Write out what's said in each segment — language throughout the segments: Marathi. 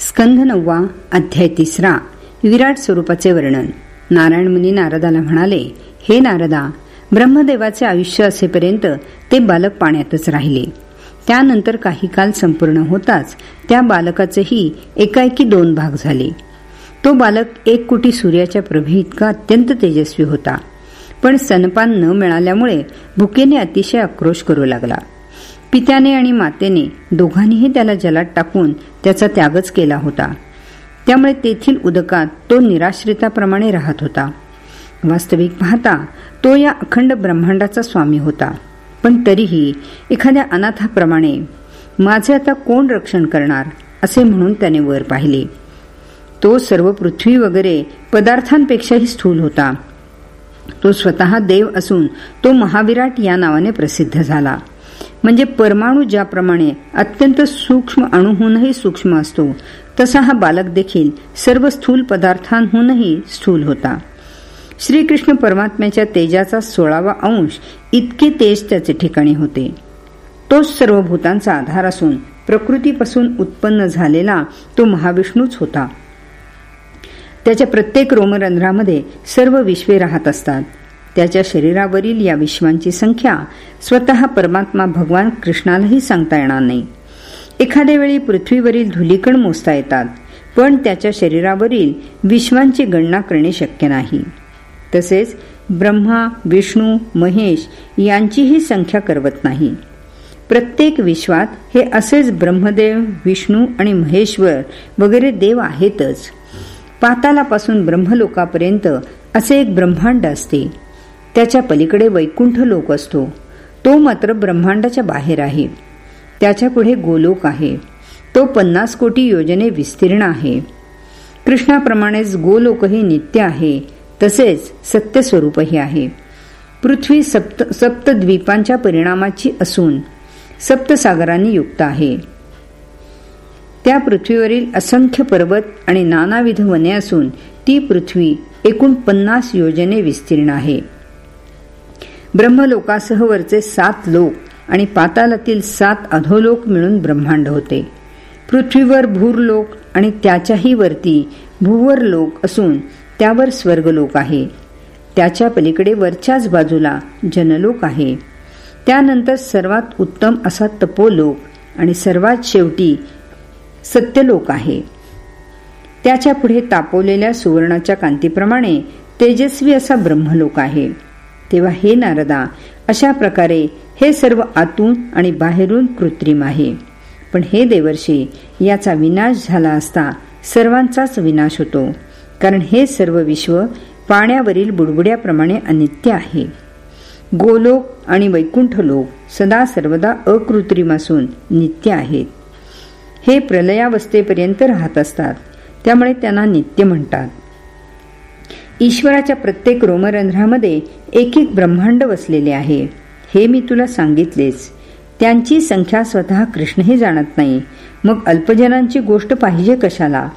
स्कंध नववा अध्याय तिसरा. विराट स्वरूपाचे वर्णन. नारायण मुनी नारदाला म्हणाले हे नारदा ब्रह्मदेवाचे आयुष्य असेपर्यंत ते बालक पाण्यातच राहिले. त्यानंतर काही काल संपूर्ण होताच त्या बालकाचेही एकाएकी दोन भाग झाले. तो बालक एक कोटी सूर्याच्या प्रभे इतका अत्यंत तेजस्वी होता. पण स्तनपान न मिळाल्यामुळे भुकेने अतिशय आक्रोश करू लागला. पित्याने आणि मातेने दोघांनीही त्याला जलात टाकून त्याचा त्यागच केला होता. त्यामुळे तेथील उदकात तो निराश्रिताप्रमाणे राहत होता. वास्तविक पाहता तो या अखंड ब्रह्मांडाचा स्वामी होता. पण तरीही एखाद्या अनाथाप्रमाणे माझे आता कोण रक्षण करणार? असे म्हणून त्याने वर पाहिले. तो सर्व पृथ्वी वगैरे पदार्थांपेक्षाही स्थूल होता. तो स्वतः देव असून तो महाविराट या नावाने प्रसिद्ध झाला. म्हणजे परमाणू ज्याप्रमाणे अत्यंत सूक्ष्म अणुहूनही सूक्ष्म असतो तसा हा बालक देखील सर्व स्थूल पदार्थांहूनही स्थूल होता. श्रीकृष्ण परमात्म्याच्या तेजाचा सोळावा अंश इतके तेज त्याचे ठिकाणी होते. तोच सर्व भूतांचा आधार असून प्रकृतीपासून उत्पन्न झालेला तो महाविष्णूच होता. त्याच्या प्रत्येक रोमरंध्रामध्ये सर्व विश्वे राहत असतात. त्याच्या शरीरावरील या विश्वांची संख्या स्वतः परमात्मा भगवान कृष्णालाही सांगता येणार नाही. एखाद्या वेळी पृथ्वीवरील धुलीकण मोजता येतात पण त्याच्या शरीरावरील विश्वांची गणना करणे शक्य नाही. तसेच ब्रह्मा विष्णू महेश यांचीही संख्या करवत नाही. प्रत्येक विश्वात हे असेच ब्रह्मदेव विष्णू आणि महेश्वर वगैरे देव आहेतच. पातालापासून ब्रह्मलोकापर्यंत असे एक ब्रह्मांड असते. त्याच्या पलीकडे वैकुंठ लोक असतो. तो मात्र ब्रह्मांडाच्या बाहेर आहे. त्याच्या पुढे गोलोक आहे. तो पन्नास कोटी योजने विस्तीर्ण आहे. कृष्णाप्रमाणेच गोलोकही नित्य आहे. तसेच सत्यस्वरूपही आहे. पृथ्वी सप्त सप्तद्वीपांच्या परिणामाची असून सप्तसागरांनी युक्त आहे. त्या पृथ्वीवरील असंख्य पर्वत आणि नानाविध वने असून ती पृथ्वी एकूण पन्नास योजने विस्तीर्ण आहे. ब्रह्मलोकासह वरचे सात लोक आणि पातालातील सात अधोलोक मिळून ब्रह्मांड होते. पृथ्वीवर भूरलोक आणि त्याच्याही वरती भूवर लोक असून त्यावर स्वर्गलोक आहे. त्याच्या पलीकडे वरच्याच बाजूला जनलोक आहे. त्यानंतर सर्वात उत्तम असा तपोलोक आणि सर्वात शेवटी सत्यलोक आहे. त्याच्या पुढे तापवलेल्या सुवर्णाच्या कांतीप्रमाणे तेजस्वी असा ब्रह्मलोक आहे. तेव्हा हे नारदा अशा प्रकारे हे सर्व आतून आणि बाहेरून कृत्रिम आहे. पण हे देवर्षी याचा विनाश झाला असता सर्वांचाच विनाश होतो. कारण हे सर्व विश्व पाण्यावरील बुडबुड्याप्रमाणे अनित्य आहे. गोलोक आणि वैकुंठ लोक सदा सर्वदा अकृत्रिम असून नित्य आहेत. हे प्रलयावस्थेपर्यंत राहत असतात. त्यामुळे त्यांना नित्य म्हणतात. ईश्वराच्या प्रत्येक रोमरंध्रामध्ये एक एक ब्रह्मांड वसलेले आहे. हे मी तुला सांगितलेच. त्यांची संख्या स्वतः कृष्णही जाणत नाही. मग अल्पजनांची गोष्ट पाहिजे कशाला?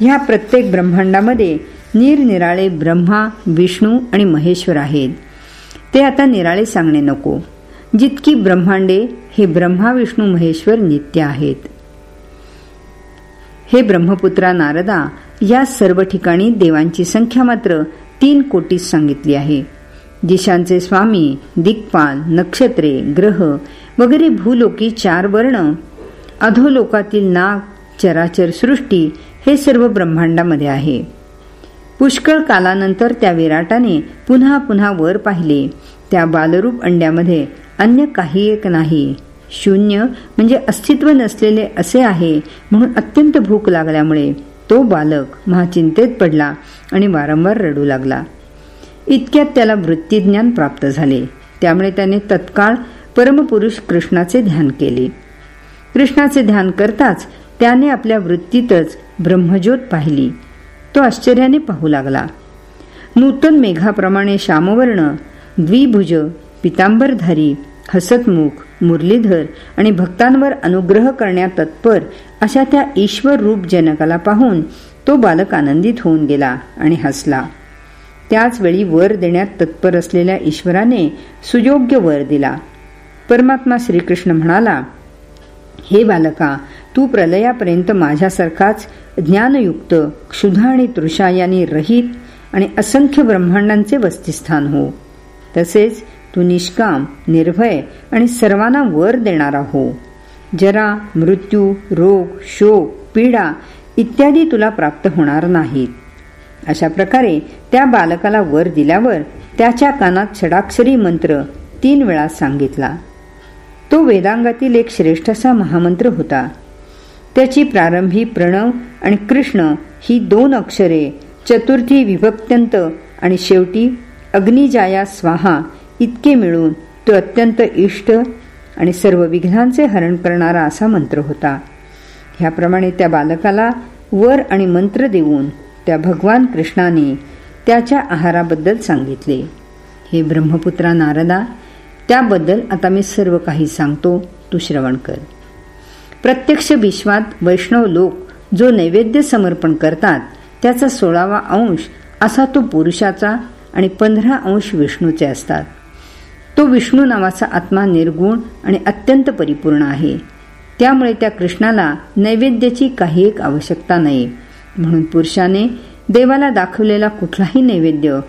ह्या प्रत्येक ब्रह्मांडामध्ये निरनिराळे ब्रह्मा विष्णू आणि महेश्वर आहेत. ते आता निराळे सांगणे नको. जितकी ब्रह्मांडे हे ब्रह्मा विष्णू महेश्वर नित्य आहेत. हे ब्रह्मपुत्रा नारदा या सर्व ठिकाणी देवांची संख्या मात्र तीन कोटीस सांगितली आहे. दिशांचे स्वामी दिक्पाल नक्षत्रे ग्रह वगैरे भूलोकी चार वर्ण अधोलोकातील नाग चराचर सृष्टी हे सर्व ब्रह्मांडामध्ये आहे. पुष्कळ कालानंतर त्या विराटाने पुन्हा पुन्हा वर पाहिले. त्या बालरूप अंड्यामध्ये अन्य काही एक नाही. शून्य म्हणजे अस्तित्व नसलेले असे आहे म्हणून अत्यंत भूक लागल्यामुळे तो बालक महाचिंतेत पडला आणि वारंवार रडू लागला. इतक्यात त्याला वृत्तीज्ञान प्राप्त झाले. त्यामुळे त्याने तत्काळ परमपुरुष कृष्णाचे ध्यान केले. कृष्णाचे ध्यान करताच त्याने आपल्या वृत्तीतच ब्रह्मज्योत पाहिली. तो आश्चर्याने पाहू लागला. नूतन मेघाप्रमाणे श्यामवर्ण द्विभुज पितांबरधारी हसतमुख मुरलीधर आणि भक्तांवर अनुग्रह करण्यात तत्पर अशा त्या ईश्वर रूप जनकाला पाहून तो बालक आनंदित होऊन गेला आणि हसला. त्याच वेळी वर देण्यात तत्पर असलेल्या ईश्वराने सुयोग्य वर दिला. परमात्मा श्रीकृष्ण म्हणाला हे बालका तू प्रलयापर्यंत माझ्यासारखाच ज्ञानयुक्त क्षुधा आणि तृषा यांनी रहित आणि असंख्य ब्रह्मांडांचे वस्तिस्थान हो. तसेच तू निष्काम निर्भय आणि सर्वांना वर देणारा हो जरा मृत्यू रोग शोक पीडा इत्यादी तुला प्राप्त होणार नाहीत. अशा प्रकारे त्या बालकाला वर दिल्यावर त्याच्या कानात षडाक्षरी मंत्र तीन वेळा सांगितला. तो वेदांगातील एक श्रेष्ठ असा महामंत्र होता. त्याची प्रारंभी प्रणव आणि कृष्ण ही दोन अक्षरे चतुर्थी विभक्त्यंत आणि शेवटी अग्निजाया स्वाहा इतके मिळून तो अत्यंत इष्ट आणि सर्व विघ्नांचे हरण करणारा असा मंत्र होता. ह्याप्रमाणे त्या बालकाला वर आणि मंत्र देऊन त्या भगवान कृष्णाने त्याच्या आहाराबद्दल सांगितले. हे ब्रह्मपुत्रा नारदा त्याबद्दल आता मी सर्व काही सांगतो तू श्रवण कर. प्रत्यक्ष विश्वात वैष्णव लोक जो नैवेद्य समर्पण करतात त्याचा सोळावा अंश असा तो पुरुषाचा आणि पंधरा अंश विष्णूचे असतात. तो विष्णू नावाचा आत्मा निर्गुण आणि अत्यंत परिपूर्ण आहे. त्यामुळे त्या कृष्णाला नैवेद्याची काही एक आवश्यकता नाही. म्हणून पुरुषाने देवाला दाखवलेला कुठलाही नैवेद्य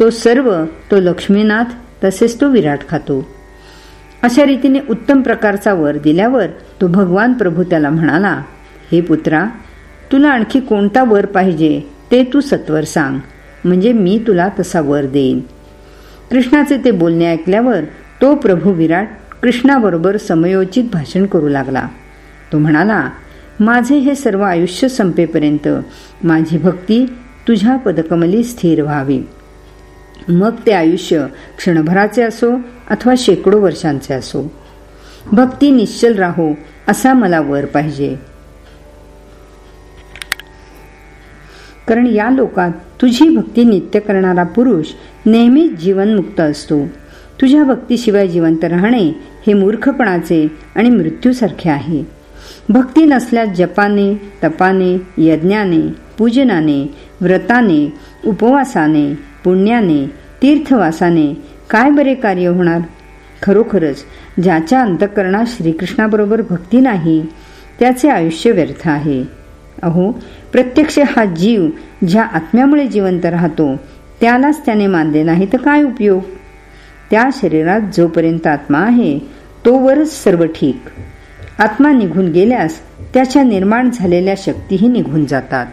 तो सर्व तो लक्ष्मीनाथ तसेच तो विराट खातो. अशा रीतीने उत्तम प्रकारचा वर दिल्यावर तो भगवान प्रभू त्याला म्हणाला हे पुत्रा तुला आणखी कोणता वर पाहिजे ते तू सत्वर सांग. म्हणजे मी तुला तसा वर देईन. कृष्णाचे ते बोलणे ऐकल्यावर तो प्रभू विराट कृष्णाबरोबर समयोचित भाषण करू लागला. तो म्हणाला माझे हे सर्व आयुष्य संपेपर्यंत माझी भक्ती तुझ्या पदकमली स्थिर व्हावी. मग ते आयुष्य क्षणभराचे असो अथवा शेकडो वर्षांचे असो. भक्ती निश्चल राहो असा मला वर पाहिजे. कारण या लोकात तुझी भक्ती नित्य करणारा पुरुष नेहमीच जीवनमुक्त असतो. तुझ्या भक्तीशिवाय जिवंत राहणे हे मूर्खपणाचे आणि मृत्यूसारखे आहे. भक्ती नसल्यास जपाने तपाने यज्ञाने पूजनाने व्रताने उपवासाने पुण्याने तीर्थवासाने काय बरे कार्य होणार? खरोखरच ज्याच्या अंतकरणात श्रीकृष्णाबरोबर भक्ती नाही त्याचे आयुष्य व्यर्थ आहे. अहो प्रत्यक्ष हा जीव ज्या आत्म्यामुळे जिवंत राहतो त्यालाच त्याने मानले नाही तर काय उपयोग? त्या शरीरात जोपर्यंत आत्मा आहे तोवरच सर्व ठीक. आत्मा निघून गेल्यास त्याच्या निर्माण झालेल्या शक्तीही निघून जातात.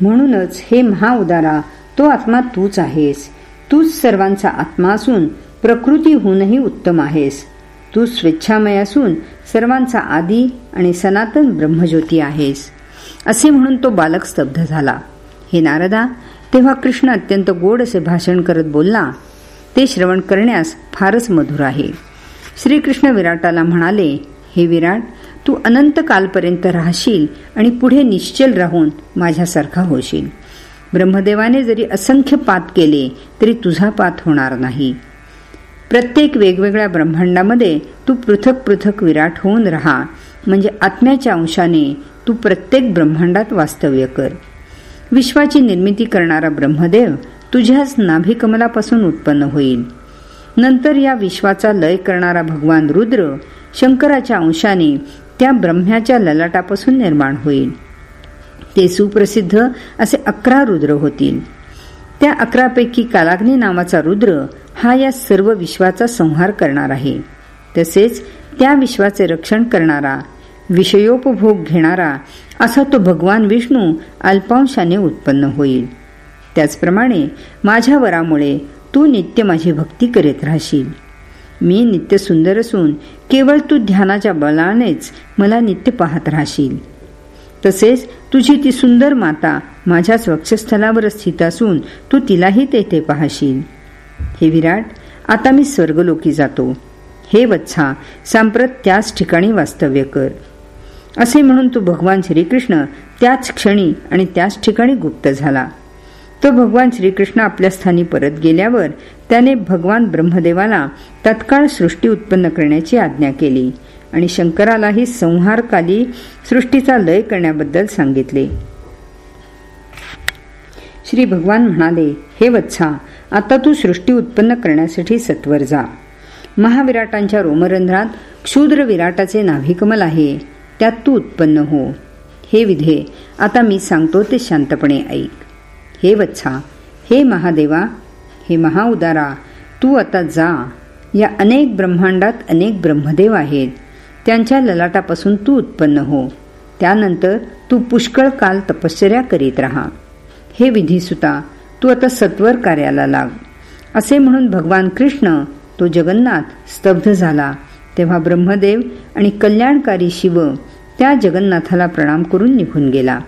म्हणूनच हे महाउदारा तो आत्मा तूच आहेस. तूच सर्वांचा आत्मा असून प्रकृती होऊनही उत्तम आहेस. तू स्वेच्छामय असून सर्वांचा आदी आणि सनातन ब्रह्मज्योती आहेस. असे म्हणून तो बालक स्तब्ध झाला. हे नारदा तेव्हा कृष्ण अत्यंत गोड असे भाषण करत बोलला ते श्रवण करण्यास फारच मधुर आहे. श्रीकृष्ण विराटाला म्हणाले हे विराट तू अनंत कालपर्यंत राहशील आणि पुढे निश्चल राहून माझ्यासारखा होशील. ब्रह्मदेवाने जरी असंख्य पात केले तरी तुझा पात होणार नाही. प्रत्येक वेगवेगळ्या ब्रह्मांडामध्ये तू पृथक पृथक विराट होऊन राहा. म्हणजे आत्म्याच्या अंशाने तू प्रत्येक ब्रह्मांडात वास्तव्य कर. विश्वाची निर्मिती करणारा ब्रह्मदेव तुझ्याच नाभिकमलापासून उत्पन्न होईल. नंतर या विश्वाचा लय करणारा भगवान रुद्र शंकराच्या अंशाने त्या ब्रह्म्याच्या ललाटापासून निर्माण होईल. ते सुप्रसिद्ध असे अकरा रुद्र होतील. त्या अकरापैकी कालाग्नी नावाचा रुद्र हा या सर्व विश्वाचा संहार करणार आहे. तसेच त्या विश्वाचे रक्षण करणारा विषयोपभोग घेणारा असा तो भगवान विष्णू अल्पांशाने उत्पन्न होईल. त्याचप्रमाणे माझ्या वरामुळे तू नित्य माझी भक्ती करीत राहशील. मी नित्य सुंदर असून केवळ तू ध्यानाच्या बलानेच मला नित्य पाहत राहशील. तसेच तुझी ती सुंदर माता माझ्याच वक्षस्थलावर स्थित असून तू तिलाही तेथे पाहशील. हे विराट आता मी स्वर्गलोकी जातो. हे वत्सा सांप्रत त्याच ठिकाणी वास्तव्य कर. असे म्हणून तो भगवान श्रीकृष्ण त्याच क्षणी आणि त्याच ठिकाणी गुप्त झाला. तो भगवान श्रीकृष्ण आपल्या स्थानी परत गेल्यावर त्याने भगवान ब्रह्मदेवाला तत्काळ सृष्टी उत्पन्न करण्याची आज्ञा केली आणि शंकरालाही संहारकाली सृष्टीचा लय करण्याबद्दल सांगितले. श्री भगवान म्हणाले हे वत्सा आता तू सृष्टी उत्पन्न करण्यासाठी सत्वर जा. महाविराटांच्या रोमरंध्रात क्षुद्र विराटाचे नाभिकमल आहे. त्यात तू उत्पन्न हो. हे विधे आता मी सांगतो ते शांतपणे ऐक. हे वत्सा हे महादेवा हे महाउदारा तू आता जा. या अनेक ब्रह्मांडात अनेक ब्रह्मदेव आहेत. त्यांच्या ललाटापासून तू उत्पन्न हो. त्यानंतर तू पुष्कळ काल तपश्चर्या करीत राहा. हे विधीसुता तू आता सत्वर कार्याला लाग. असे म्हणून भगवान कृष्ण तो जगन्नाथ स्तब्ध झाला. तेव्हा ब्रह्मदेव आणि कल्याणकारी शिव त्या जगन्नाथाला प्रणाम करून निघून गेला.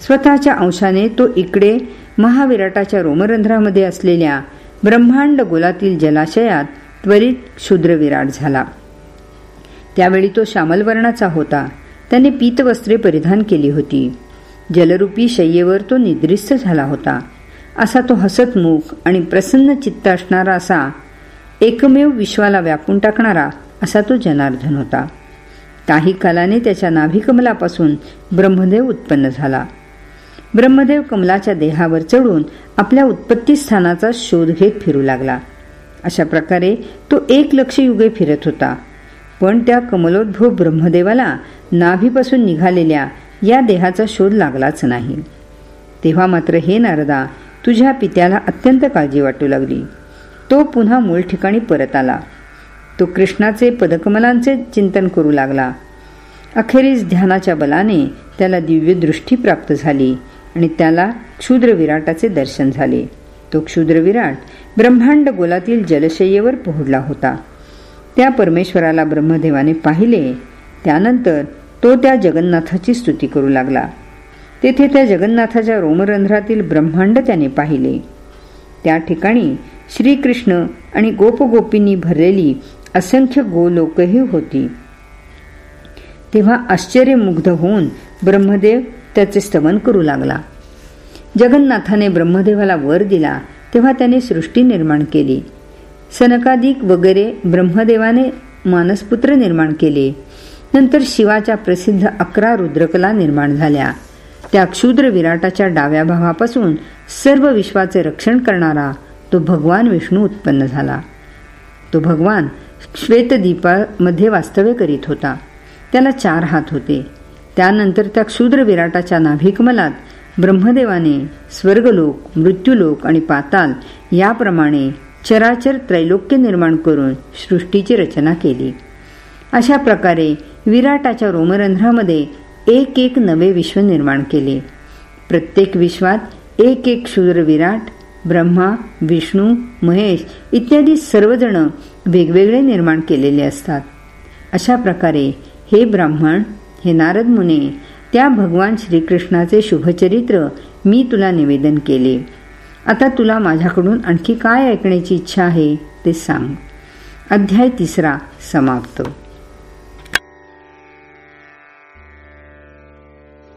स्वतःच्या अंशाने तो इकडे महाविराटाच्या रोमरंध्रामध्ये असलेल्या ब्रह्मांड गोलातील जलाशयात त्वरित क्षुद्रविराट झाला. त्यावेळी तो श्यामलवर्णाचा होता. त्याने पीतवस्त्रे परिधान केली होती. जलरूपी शय्येवर तो निद्रिस्त झाला होता. असा तो हसतमुख आणि प्रसन्न चित्त असणारा असा एकमेव विश्वाला व्यापून टाकणारा असा तो जनार्दन होता. काही कालाने त्याच्या नाभिकमलापासून ब्रह्मदेव उत्पन्न झाला. ब्रह्मदेव कमलाच्या देहावर चढून आपल्या उत्पत्तीस्थानाचा शोध घेत फिरू लागला. अशा प्रकारे तो एक लक्ष युगे फिरत होता. पण त्या कमलोद्भव ब्रह्मदेवाला नाभीपासून निघालेल्या या देहाचा शोध लागलाच नाही. तेव्हा मात्र हे नारदा तुझ्या पित्याला अत्यंत काळजी वाटू लागली. तो पुन्हा मूळ ठिकाणी परत आला. तो कृष्णाचे पदकमलांचे चिंतन करू लागला. अखेरीस ध्यानाच्या बलाने त्याला दिव्य दृष्टी प्राप्त झाली आणि त्याला क्षुद्र विराटाचे दर्शन झाले. तो क्षुद्र विराट ब्रह्मांड गोलातील जलशय्येवर पोहोडला होता. त्या परमेश्वराला ब्रह्मदेवाने पाहिले. त्यानंतर तो त्या जगन्नाथाची स्तुती करू लागला. तेथे त्या जगन्नाथाच्या रोमरंध्रातील ब्रह्मांड त्याने पाहिले. त्या ठिकाणी श्रीकृष्ण आणि गोपगोपींनी भरलेली असंख्य गोलोकही होती. तेव्हा आश्चर्यमुग्ध होऊन ब्रह्मदेव त्याचे स्तवन करू लागला. जगन्नाथाने ब्रह्मदेवाला वर दिला तेव्हा त्याने सृष्टी निर्माण केली. सनकादिक वगैरे ब्रह्मदेवाने मानसपुत्र निर्माण केले. नंतर शिवाच्या प्रसिद्ध अकरा रुद्रकला निर्माण झाल्या. त्या क्षुद्र विराटाच्या डाव्या भावापासून सर्व विश्वाचे रक्षण करणारा तो भगवान विष्णू उत्पन्न झाला. तो भगवान श्वेतदीपामध्ये वास्तव्य करीत होता. त्याला चार हात होते. त्यानंतर त्या क्षुद्र विराटाच्या नाभिकमलात ब्रह्मदेवाने स्वर्गलोक मृत्यूलोक आणि पाताल याप्रमाणे चराचर त्रैलोक्य निर्माण करून सृष्टीची रचना केली. अशा प्रकारे विराटाच्या रोमरंध्रामध्ये एक एक नवे विश्व निर्माण केले. प्रत्येक विश्वात एक एक शूद्र विराट ब्रह्मा विष्णू महेश इत्यादी सर्वजण वेगवेगळे निर्माण केलेले असतात. अशा प्रकारे हे ब्राह्मण हे नारद मुने त्या भगवान श्रीकृष्णाचे शुभचरित्र मी तुला निवेदन केले. आता तुला माझ्याकडून आणखी काय ऐकण्याची इच्छा आहे ते सांग. अध्याय तिसरा समाप्त.